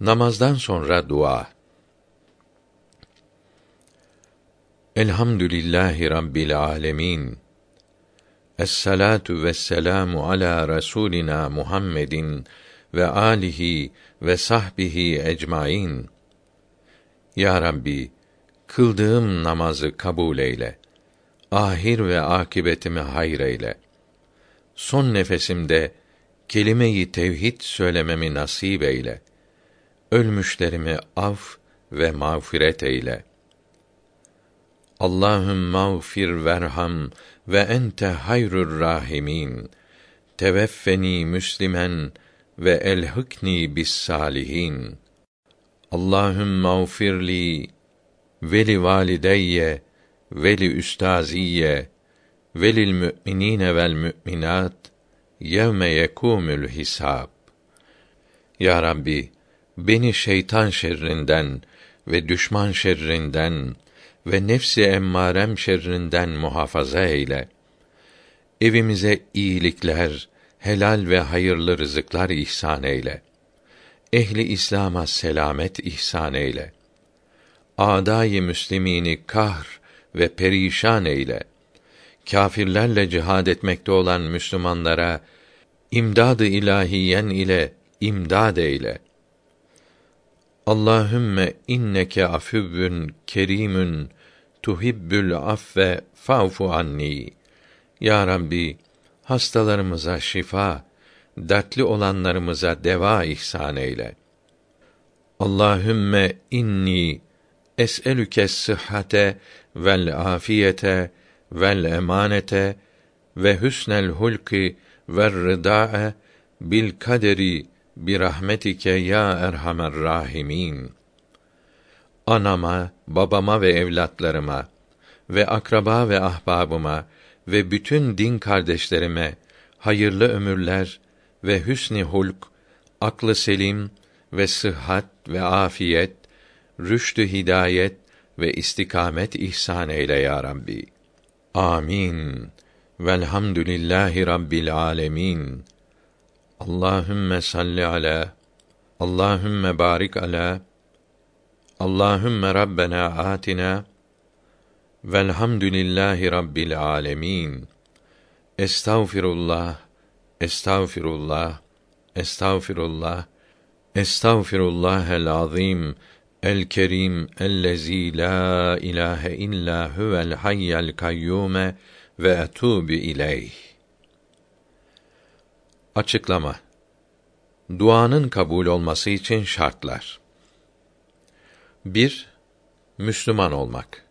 Namazdan sonra dua. Elhamdülillahi Rabbil alemin. Esselatu vesselamu ala Resulina Muhammedin ve alihi ve sahbihi ecmaîn. Ya Rabbi, kıldığım namazı kabul eyle. Ahir ve akibetimi hayır eyle. Son nefesimde kelime-i tevhid söylememi nasip eyle. Ölmüşlerimi af ve mağfiret eyle. Allahüm mağfir verham ve ente hayrur rahimin. Teveffeni müslimen ve elhikni bis salihin. Allahüm mağfirli ve li valideyye ve li üstaziye ve lil müminine vel müminat yevme yekumül hisab. Ya Rabbi, beni şeytan şerrinden ve düşman şerrinden ve nefsi emmarem şerrinden muhafaza eyle. Evimize iyilikler, helal ve hayırlı rızıklar ihsan eyle. Ehli İslam'a selamet ihsan eyle. Adayı müslimini kahr ve perişan eyle. Kâfirlerle cihad etmekte olan Müslümanlara imdad-ı ilahiyen ile imdad eyle. Allahümme inneke afüvvün kerimün tuhibbül affe fa'fu anni. Ya Rabbi, hastalarımıza şifa, dertli olanlarımıza deva ihsan eyle. Allahümme inni es'elüke sıhhate vel afiyete vel emanete ve hüsnel hulki ve rıda'e bil kaderi bi rahmetike ya erhamer rahimin. Anama, babama ve evlatlarıma ve akraba ve ahbabıma ve bütün din kardeşlerime hayırlı ömürler ve hüsnü hulk, aklı selim ve sıhhat ve afiyet, rüştü hidayet ve istikamet ihsan eyle ya Rabbi. Amin. Velhamdülillahi Rabbil alemin. Allahümme salli ala Allahümme barik ala Allahümme Rabbena atina Velhamdülillahi Rabbil alemin. Estağfirullah, estağfirullah, estağfirullah, estağfirullahel azim, el kerim, ellezî la ilahe illa huvel hayyel kayyume ve etûbü ileyh. Açıklama Duanın kabul olması için şartlar. 1. Müslüman olmak.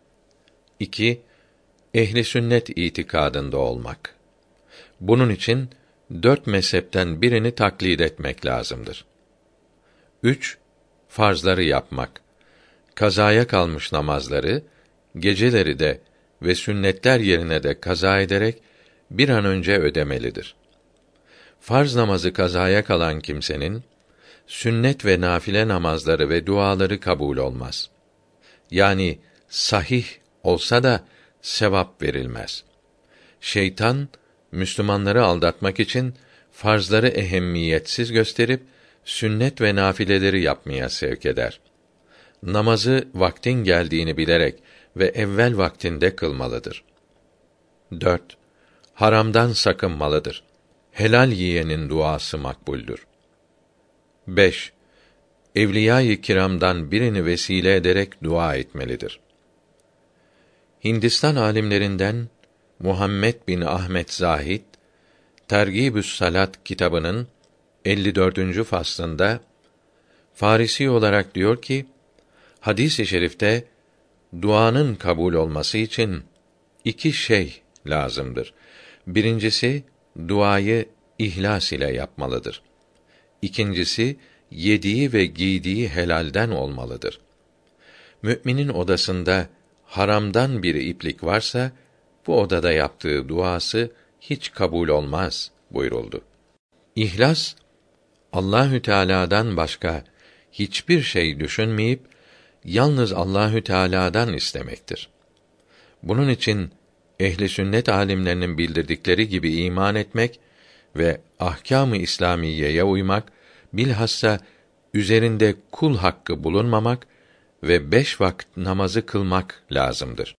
2. Ehli sünnet itikadında olmak. Bunun için dört mezhepten birini taklit etmek lazımdır. 3. Farzları yapmak. Kazaya kalmış namazları, geceleri de ve sünnetler yerine de kaza ederek bir an önce ödemelidir. Farz namazı kazaya kalan kimsenin sünnet ve nafile namazları ve duaları kabul olmaz. Yani sahih olsa da sevap verilmez. Şeytan Müslümanları aldatmak için farzları ehemmiyetsiz gösterip sünnet ve nafileleri yapmaya sevk eder. Namazı vaktin geldiğini bilerek ve evvel vaktinde kılmalıdır. 4. Haramdan sakınmalıdır. Helal yiyenin duası makbuldür. 5. Evliya-i kiramdan birini vesile ederek dua etmelidir. Hindistan alimlerinden Muhammed bin Ahmet Zahid Tergibü's Salat kitabının 54. faslında Farisi olarak diyor ki hadis-i şerifte duanın kabul olması için iki şey lazımdır. Birincisi duayı ihlas ile yapmalıdır. İkincisi yediği ve giydiği helalden olmalıdır. Müminin odasında haramdan bir iplik varsa bu odada yaptığı duası hiç kabul olmaz buyuruldu. İhlas Allahü Teala'dan başka hiçbir şey düşünmeyip yalnız Allahü Teala'dan istemektir. Bunun için ehli sünnet alimlerinin bildirdikleri gibi iman etmek ve ahkâm-ı İslamiyeye uymak bilhassa üzerinde kul hakkı bulunmamak ve beş vakit namazı kılmak lazımdır.